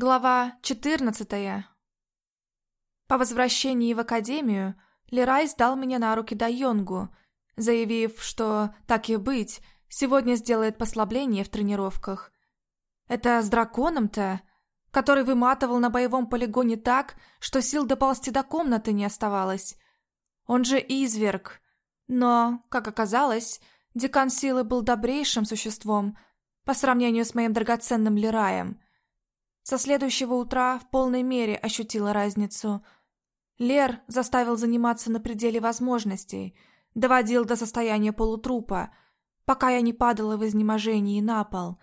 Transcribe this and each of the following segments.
Глава 14. По возвращении в академию Лерай сдал меня на руки Дайонгу, заявив, что, так и быть, сегодня сделает послабление в тренировках. Это с драконом-то, который выматывал на боевом полигоне так, что сил доползти до комнаты не оставалось. Он же изверг. Но, как оказалось, декан силы был добрейшим существом по сравнению с моим драгоценным Лираем – со следующего утра в полной мере ощутила разницу. Лер заставил заниматься на пределе возможностей, доводил до состояния полутрупа, пока я не падала в изнеможении на пол.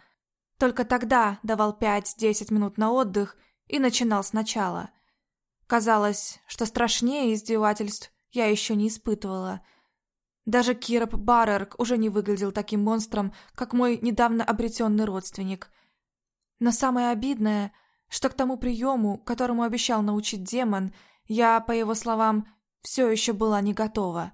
Только тогда давал 5-10 минут на отдых и начинал сначала. Казалось, что страшнее издевательств я еще не испытывала. Даже Кироп Баррерк уже не выглядел таким монстром, как мой недавно обретенный родственник – но самое обидное, что к тому приему, которому обещал научить демон, я, по его словам, все еще была не готова.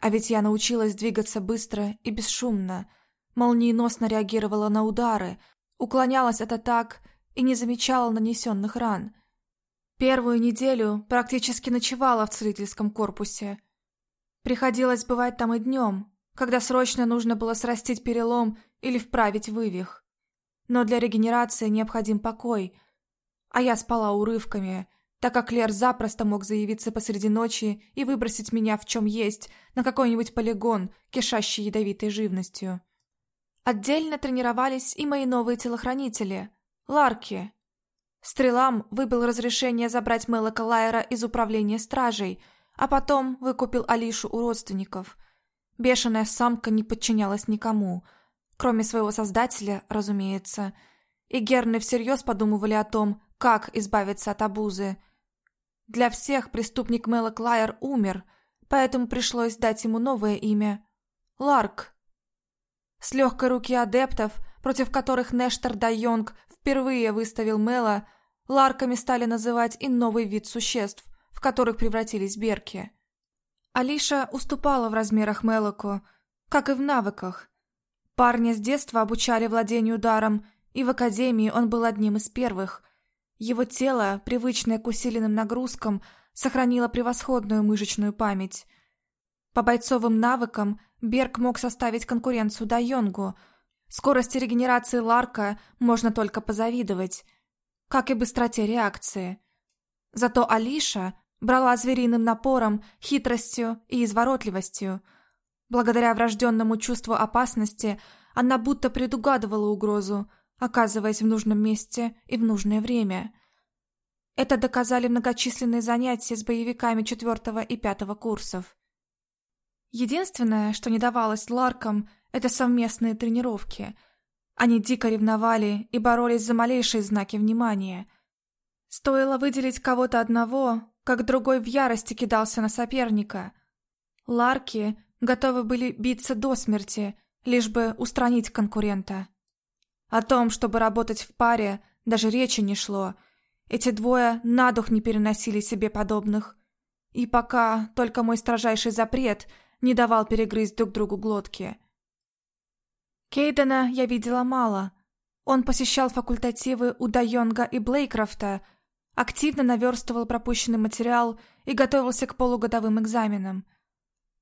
А ведь я научилась двигаться быстро и бесшумно, молниеносно реагировала на удары, уклонялась от атак и не замечала нанесенных ран. Первую неделю практически ночевала в целительском корпусе. Приходилось бывать там и днем, когда срочно нужно было срастить перелом или вправить вывих но для регенерации необходим покой. А я спала урывками, так как Лер запросто мог заявиться посреди ночи и выбросить меня в чем есть на какой-нибудь полигон, кишащий ядовитой живностью. Отдельно тренировались и мои новые телохранители – Ларки. Стрелам выбил разрешение забрать Мелока Лайера из управления стражей, а потом выкупил Алишу у родственников. Бешеная самка не подчинялась никому – Кроме своего создателя, разумеется. И Герны всерьез подумывали о том, как избавиться от обузы. Для всех преступник Мелок Лайер умер, поэтому пришлось дать ему новое имя – Ларк. С легкой руки адептов, против которых Нештар Дайонг впервые выставил Мела, Ларками стали называть и новый вид существ, в которых превратились берки. Алиша уступала в размерах Мелоку, как и в навыках, Парня с детства обучали владению даром, и в академии он был одним из первых. Его тело, привычное к усиленным нагрузкам, сохранило превосходную мышечную память. По бойцовым навыкам Берг мог составить конкуренцию Дайонгу. Скорости регенерации Ларка можно только позавидовать, как и быстроте реакции. Зато Алиша брала звериным напором, хитростью и изворотливостью – Благодаря врожденному чувству опасности она будто предугадывала угрозу, оказываясь в нужном месте и в нужное время. Это доказали многочисленные занятия с боевиками четвертого и пятого курсов. Единственное, что не давалось Ларкам, это совместные тренировки. Они дико ревновали и боролись за малейшие знаки внимания. Стоило выделить кого-то одного, как другой в ярости кидался на соперника. Ларки готовы были биться до смерти, лишь бы устранить конкурента. О том, чтобы работать в паре, даже речи не шло. Эти двое на дух не переносили себе подобных. И пока только мой строжайший запрет не давал перегрызть друг другу глотки. Кейдена я видела мало. Он посещал факультативы у Дайонга и Блейкрофта, активно наверстывал пропущенный материал и готовился к полугодовым экзаменам.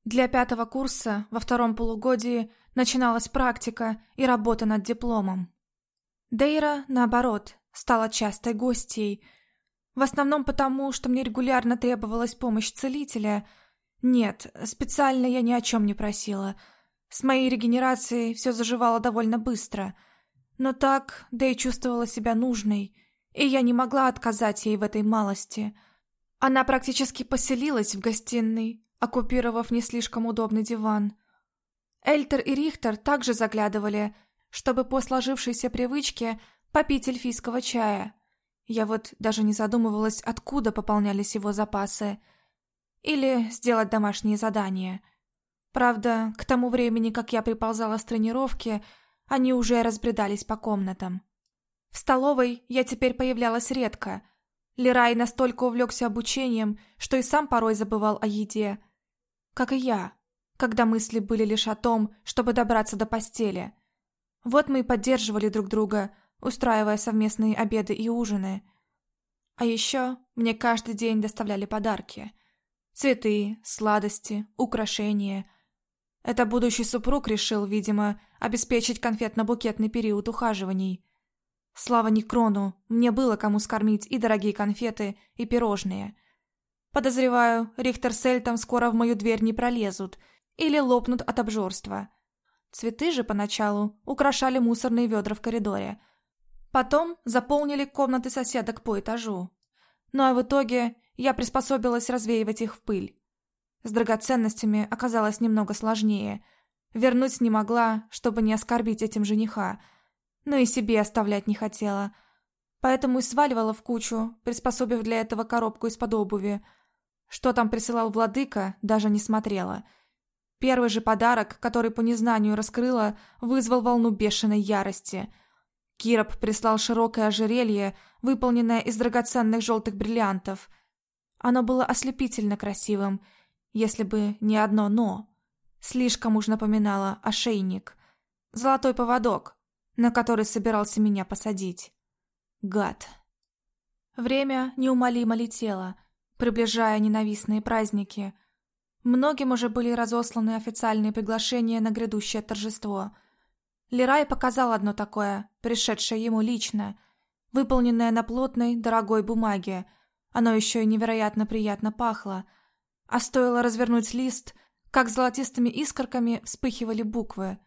Для пятого курса во втором полугодии начиналась практика и работа над дипломом. Дейра, наоборот, стала частой гостьей. В основном потому, что мне регулярно требовалась помощь целителя. Нет, специально я ни о чем не просила. С моей регенерацией все заживало довольно быстро. Но так Дэй чувствовала себя нужной, и я не могла отказать ей в этой малости. Она практически поселилась в гостиной, оккупировав не слишком удобный диван. Эльтер и Рихтер также заглядывали, чтобы по сложившейся привычке попить эльфийского чая. Я вот даже не задумывалась, откуда пополнялись его запасы. Или сделать домашние задания. Правда, к тому времени, как я приползала с тренировки, они уже разбредались по комнатам. В столовой я теперь появлялась редко. Лерай настолько увлекся обучением, что и сам порой забывал о еде – как и я, когда мысли были лишь о том, чтобы добраться до постели. Вот мы и поддерживали друг друга, устраивая совместные обеды и ужины. А еще мне каждый день доставляли подарки. Цветы, сладости, украшения. Это будущий супруг решил, видимо, обеспечить конфетно-букетный период ухаживаний. Слава Некрону, мне было кому скормить и дорогие конфеты, и пирожные. Подозреваю, Рихтер с Эльтом скоро в мою дверь не пролезут или лопнут от обжорства. Цветы же поначалу украшали мусорные ведра в коридоре. Потом заполнили комнаты соседок по этажу. Ну а в итоге я приспособилась развеивать их в пыль. С драгоценностями оказалось немного сложнее. Вернуть не могла, чтобы не оскорбить этим жениха, но и себе оставлять не хотела. Поэтому и сваливала в кучу, приспособив для этого коробку из-под обуви. Что там присылал владыка, даже не смотрела – Первый же подарок, который по незнанию раскрыла, вызвал волну бешеной ярости. Кироп прислал широкое ожерелье, выполненное из драгоценных желтых бриллиантов. Оно было ослепительно красивым, если бы не одно «но». Слишком уж напоминало ошейник. Золотой поводок, на который собирался меня посадить. Гад. Время неумолимо летело, приближая ненавистные праздники – Многим уже были разосланы официальные приглашения на грядущее торжество. Лерай показал одно такое, пришедшее ему лично, выполненное на плотной, дорогой бумаге. Оно еще и невероятно приятно пахло. А стоило развернуть лист, как золотистыми искорками вспыхивали буквы.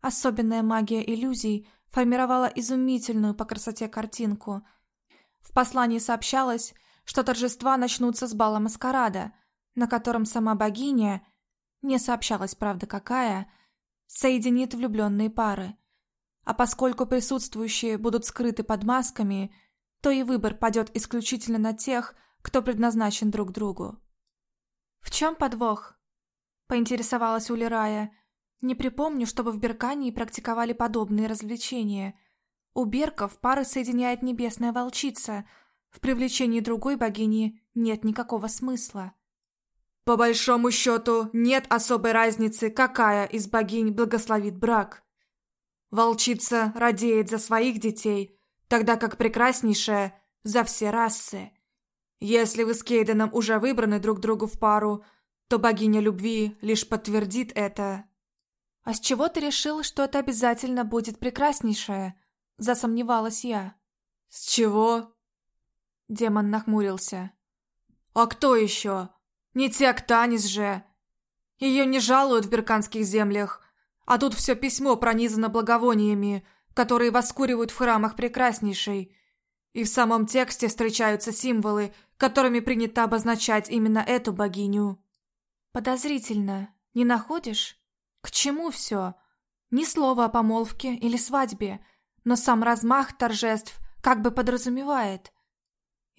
Особенная магия иллюзий формировала изумительную по красоте картинку. В послании сообщалось, что торжества начнутся с бала маскарада – на котором сама богиня, не сообщалась, правда, какая, соединит влюбленные пары. А поскольку присутствующие будут скрыты под масками, то и выбор падет исключительно на тех, кто предназначен друг другу. «В чем подвох?» – поинтересовалась Улирая. «Не припомню, чтобы в Беркании практиковали подобные развлечения. У берков пары соединяет небесная волчица. В привлечении другой богини нет никакого смысла». По большому счету, нет особой разницы, какая из богинь благословит брак. Волчица радеет за своих детей, тогда как прекраснейшая – за все расы. Если вы с Кейденом уже выбраны друг другу в пару, то богиня любви лишь подтвердит это. «А с чего ты решил, что это обязательно будет прекраснейшая?» – засомневалась я. «С чего?» Демон нахмурился. «А кто еще? Не Теоктанис же. Ее не жалуют в берканских землях, а тут все письмо пронизано благовониями, которые воскуривают в храмах прекраснейшей. И в самом тексте встречаются символы, которыми принято обозначать именно эту богиню. Подозрительно, не находишь? К чему все? Ни слова о помолвке или свадьбе, но сам размах торжеств как бы подразумевает.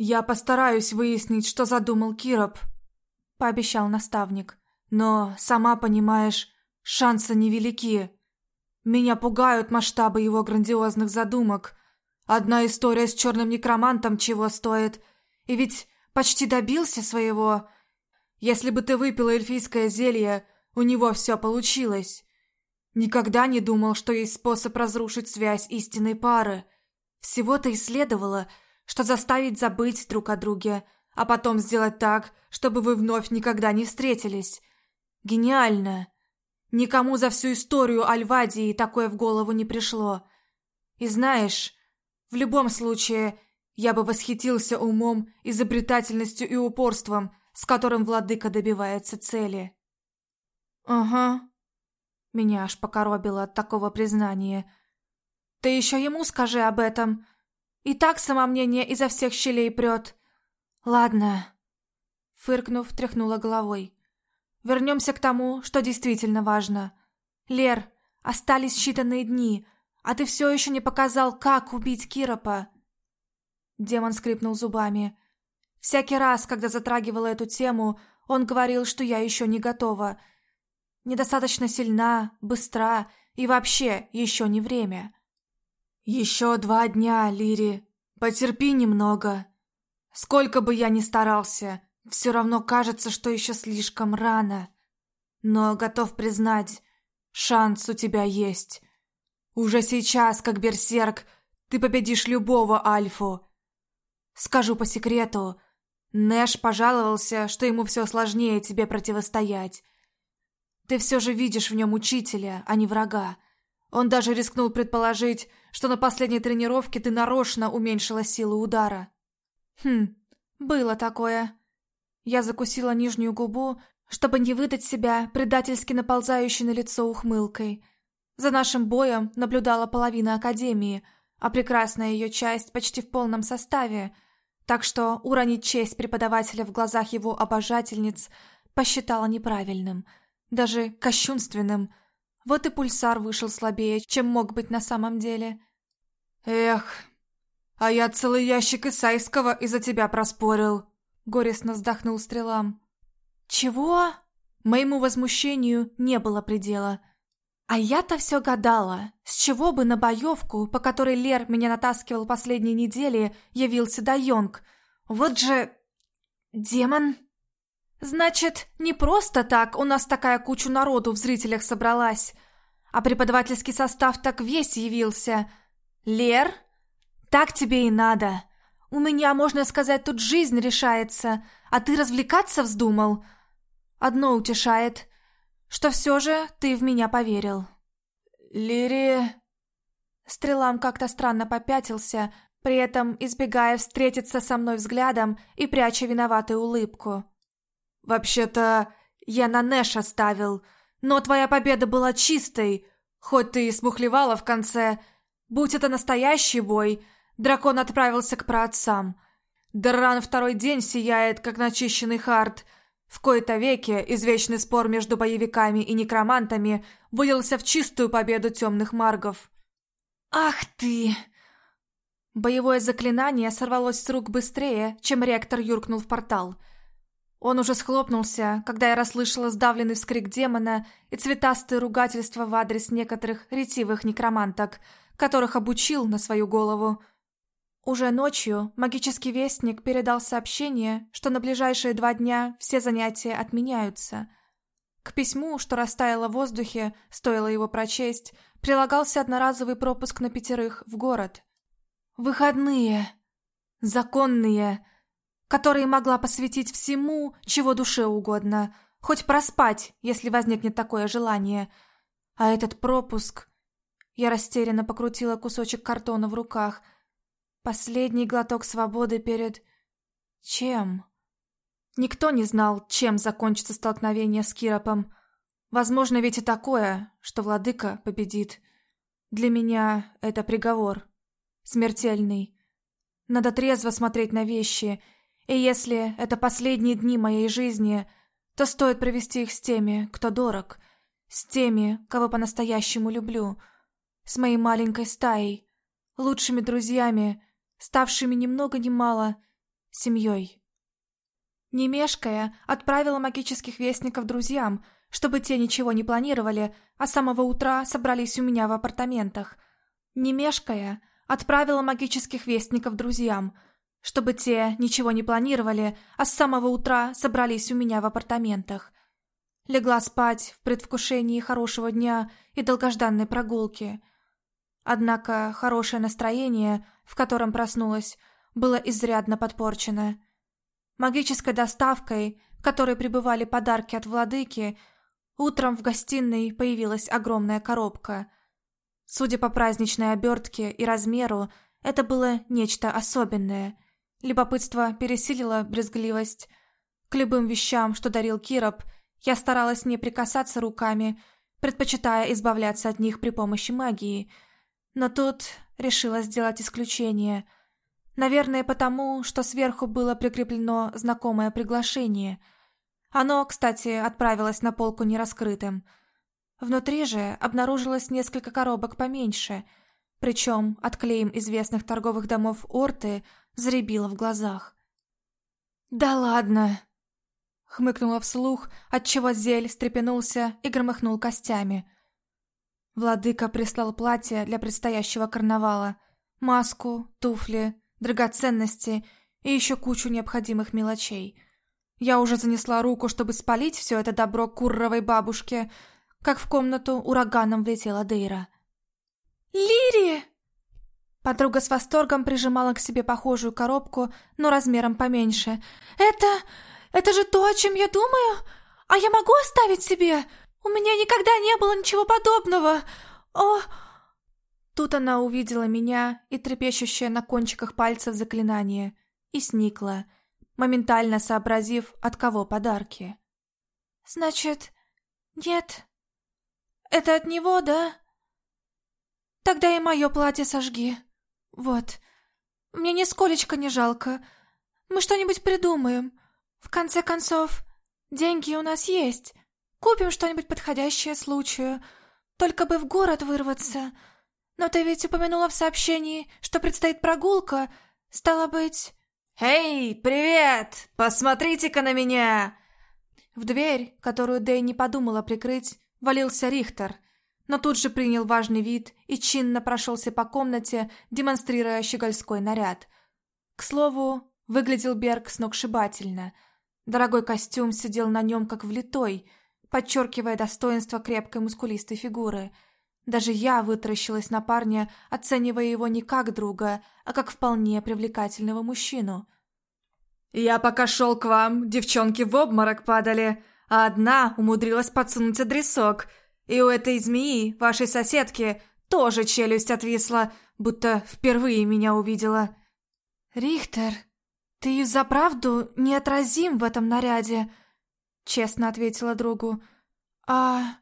Я постараюсь выяснить, что задумал Кироп, — пообещал наставник. «Но, сама понимаешь, шансы невелики. Меня пугают масштабы его грандиозных задумок. Одна история с черным некромантом чего стоит. И ведь почти добился своего. Если бы ты выпила эльфийское зелье, у него все получилось. Никогда не думал, что есть способ разрушить связь истинной пары. Всего-то исследовала, что заставить забыть друг о друге — а потом сделать так, чтобы вы вновь никогда не встретились. Гениально! Никому за всю историю Альвадии такое в голову не пришло. И знаешь, в любом случае, я бы восхитился умом, изобретательностью и упорством, с которым владыка добивается цели. Ага. Меня аж покоробило от такого признания. Ты еще ему скажи об этом. И так самомнение изо всех щелей прет. «Ладно», — фыркнув, тряхнула головой. «Вернемся к тому, что действительно важно. Лер, остались считанные дни, а ты все еще не показал, как убить Киропа». Демон скрипнул зубами. Всякий раз, когда затрагивала эту тему, он говорил, что я еще не готова. Недостаточно сильна, быстра и вообще еще не время. «Еще два дня, Лири. Потерпи немного», Сколько бы я ни старался, все равно кажется, что еще слишком рано. Но готов признать, шанс у тебя есть. Уже сейчас, как берсерк, ты победишь любого Альфу. Скажу по секрету, Нэш пожаловался, что ему все сложнее тебе противостоять. Ты все же видишь в нем учителя, а не врага. Он даже рискнул предположить, что на последней тренировке ты нарочно уменьшила силу удара. Хм, было такое. Я закусила нижнюю губу, чтобы не выдать себя предательски наползающей на лицо ухмылкой. За нашим боем наблюдала половина Академии, а прекрасная ее часть почти в полном составе, так что уронить честь преподавателя в глазах его обожательниц посчитала неправильным, даже кощунственным. Вот и пульсар вышел слабее, чем мог быть на самом деле. «Эх, а я целый ящик Исайского из-за тебя проспорил», — горестно вздохнул Стрелам. «Чего?» Моему возмущению не было предела. А я-то все гадала, с чего бы на боевку, по которой Лер меня натаскивал последние недели, явился Дайонг. Вот же... демон... Значит, не просто так у нас такая куча народу в зрителях собралась, а преподавательский состав так весь явился. Лер, так тебе и надо. У меня, можно сказать, тут жизнь решается, а ты развлекаться вздумал. Одно утешает, что все же ты в меня поверил. Лири... Стрелам как-то странно попятился, при этом избегая встретиться со мной взглядом и пряча виноватую улыбку. «Вообще-то я на Нэш оставил, но твоя победа была чистой, хоть ты и смухлевала в конце. Будь это настоящий бой, дракон отправился к праотцам. Дарран второй день сияет, как начищенный хард, в кои-то веке извечный спор между боевиками и некромантами вылился в чистую победу темных маргов. «Ах ты!» Боевое заклинание сорвалось с рук быстрее, чем реактор юркнул в портал. Он уже схлопнулся, когда я расслышала сдавленный вскрик демона и цветастые ругательства в адрес некоторых ретивых некроманток, которых обучил на свою голову – уже ночью магический вестник передал сообщение, что на ближайшие два дня все занятия отменяются. К письму, что растаяло в воздухе, стоило его прочесть, прилагался одноразовый пропуск на пятерых в город. Выходные. Законные. Которые могла посвятить всему, чего душе угодно. Хоть проспать, если возникнет такое желание. А этот пропуск... Я растерянно покрутила кусочек картона в руках – Последний глоток свободы перед... чем? Никто не знал, чем закончится столкновение с Киропом. Возможно ведь и такое, что владыка победит. Для меня это приговор. Смертельный. Надо трезво смотреть на вещи, и если это последние дни моей жизни, то стоит провести их с теми, кто дорог, с теми, кого по-настоящему люблю, с моей маленькой стаей, лучшими друзьями, ставшими ни много ни мало семьей. Не мешкая, отправила магических вестников друзьям, чтобы те ничего не планировали, а с самого утра собрались у меня в апартаментах. Не мешкая, отправила магических вестников друзьям, чтобы те ничего не планировали, а с самого утра собрались у меня в апартаментах. Легла спать в предвкушении хорошего дня и долгожданной прогулки – Однако хорошее настроение, в котором проснулась, было изрядно подпорчено. Магической доставкой, которой прибывали подарки от владыки, утром в гостиной появилась огромная коробка. Судя по праздничной обертке и размеру, это было нечто особенное. Любопытство пересилило брезгливость. К любым вещам, что дарил Кироп, я старалась не прикасаться руками, предпочитая избавляться от них при помощи магии – но тут решила сделать исключение. Наверное, потому, что сверху было прикреплено знакомое приглашение. Оно, кстати, отправилось на полку нераскрытым. Внутри же обнаружилось несколько коробок поменьше, причем от клеем известных торговых домов Орты заребило в глазах. «Да ладно!» Хмыкнула вслух, отчего зель встрепенулся и громыхнул костями – Владыка прислал платье для предстоящего карнавала, маску, туфли, драгоценности и еще кучу необходимых мелочей. Я уже занесла руку, чтобы спалить все это добро курровой бабушке, как в комнату ураганом влетела Дейра. «Лири!» Подруга с восторгом прижимала к себе похожую коробку, но размером поменьше. «Это... это же то, о чем я думаю? А я могу оставить себе? У меня никогда не было ничего подобного! О...» Тут она увидела меня и трепещущее на кончиках пальцев заклинание, и сникла, моментально сообразив, от кого подарки. «Значит, нет? Это от него, да? Тогда и мое платье сожги. Вот. Мне нисколечко не жалко. Мы что-нибудь придумаем. В конце концов, деньги у нас есть. Купим что-нибудь подходящее случаю. Только бы в город вырваться. Но ты ведь упомянула в сообщении, что предстоит прогулка. Стало быть... «Эй, привет! Посмотрите-ка на меня!» В дверь, которую Дэй не подумала прикрыть, валился Рихтер, но тут же принял важный вид и чинно прошелся по комнате, демонстрируя щегольской наряд. К слову, выглядел Берг сногсшибательно. Дорогой костюм сидел на нем как влитой, подчеркивая достоинство крепкой мускулистой фигуры. Даже я вытаращилась на парня, оценивая его не как друга, а как вполне привлекательного мужчину. «Я пока шел к вам, девчонки в обморок падали», а одна умудрилась подсунуть адресок. И у этой змеи, вашей соседки, тоже челюсть отвисла, будто впервые меня увидела. «Рихтер, ты и заправду неотразим в этом наряде», — честно ответила другу. «А...»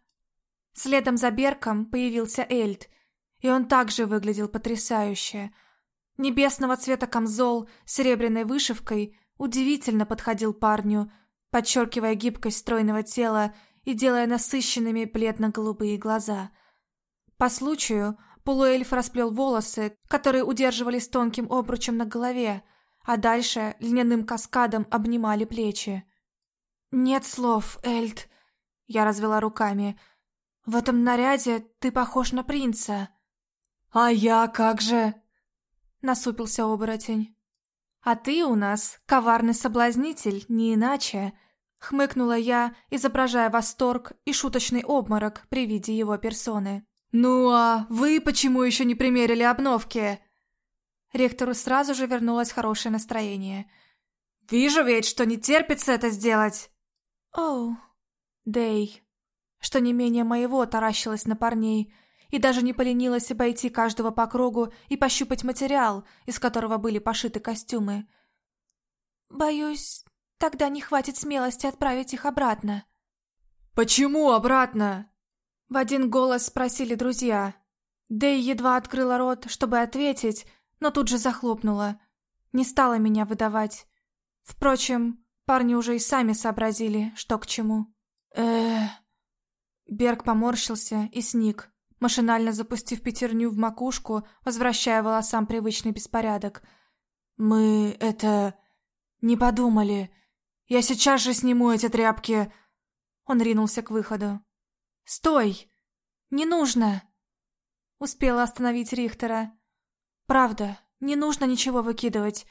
Следом за Берком появился Эльд, и он также выглядел потрясающе. Небесного цвета камзол с серебряной вышивкой удивительно подходил парню — подчеркивая гибкость стройного тела и делая насыщенными бледно-голубые глаза. По случаю полуэльф расплел волосы, которые удерживались тонким обручем на голове, а дальше льняным каскадом обнимали плечи. «Нет слов, Эльд», — я развела руками. «В этом наряде ты похож на принца». «А я как же?» — насупился оборотень. «А ты у нас коварный соблазнитель, не иначе», — хмыкнула я, изображая восторг и шуточный обморок при виде его персоны. «Ну а вы почему еще не примерили обновки?» Ректору сразу же вернулось хорошее настроение. «Вижу ведь, что не терпится это сделать!» «Оу, Дэй!» Что не менее моего таращилась на парней — и даже не поленилась обойти каждого по кругу и пощупать материал, из которого были пошиты костюмы. «Боюсь, тогда не хватит смелости отправить их обратно». «Почему обратно?» В один голос спросили друзья. Дэй едва открыла рот, чтобы ответить, но тут же захлопнула. Не стала меня выдавать. Впрочем, парни уже и сами сообразили, что к чему. э Берг поморщился и сник машинально запустив пятерню в макушку, возвращая волосам привычный беспорядок. «Мы это... не подумали. Я сейчас же сниму эти тряпки!» Он ринулся к выходу. «Стой! Не нужно!» Успела остановить Рихтера. «Правда, не нужно ничего выкидывать.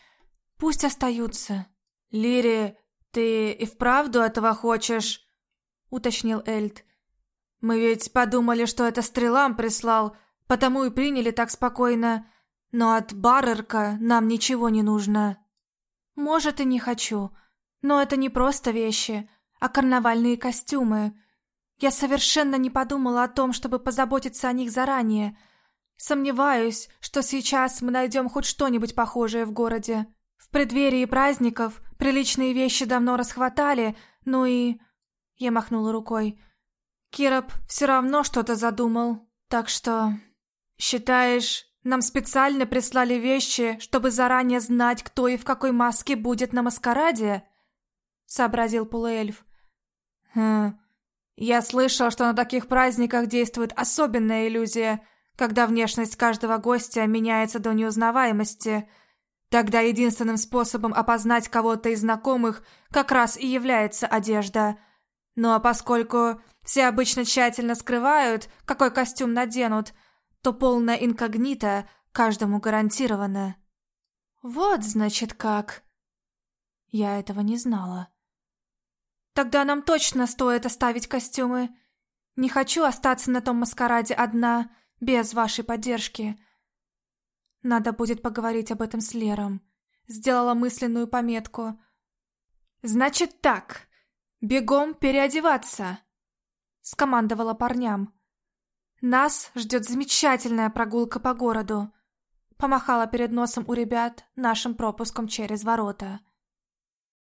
Пусть остаются». «Лири, ты и вправду этого хочешь?» — уточнил Эльд. Мы ведь подумали, что это стрелам прислал, потому и приняли так спокойно. Но от Баррерка нам ничего не нужно. Может, и не хочу, но это не просто вещи, а карнавальные костюмы. Я совершенно не подумала о том, чтобы позаботиться о них заранее. Сомневаюсь, что сейчас мы найдем хоть что-нибудь похожее в городе. В преддверии праздников приличные вещи давно расхватали, ну и... Я махнула рукой. Кироп все равно что-то задумал, так что... Считаешь, нам специально прислали вещи, чтобы заранее знать, кто и в какой маске будет на маскараде?» Сообразил полуэльф. «Хм... Я слышал, что на таких праздниках действует особенная иллюзия, когда внешность каждого гостя меняется до неузнаваемости. Тогда единственным способом опознать кого-то из знакомых как раз и является одежда. Ну а поскольку все обычно тщательно скрывают, какой костюм наденут, то полная инкогнито каждому гарантировано. Вот, значит, как. Я этого не знала. Тогда нам точно стоит оставить костюмы. Не хочу остаться на том маскараде одна, без вашей поддержки. Надо будет поговорить об этом с Лером. Сделала мысленную пометку. «Значит так, бегом переодеваться!» Скомандовала парням. «Нас ждет замечательная прогулка по городу!» Помахала перед носом у ребят нашим пропуском через ворота.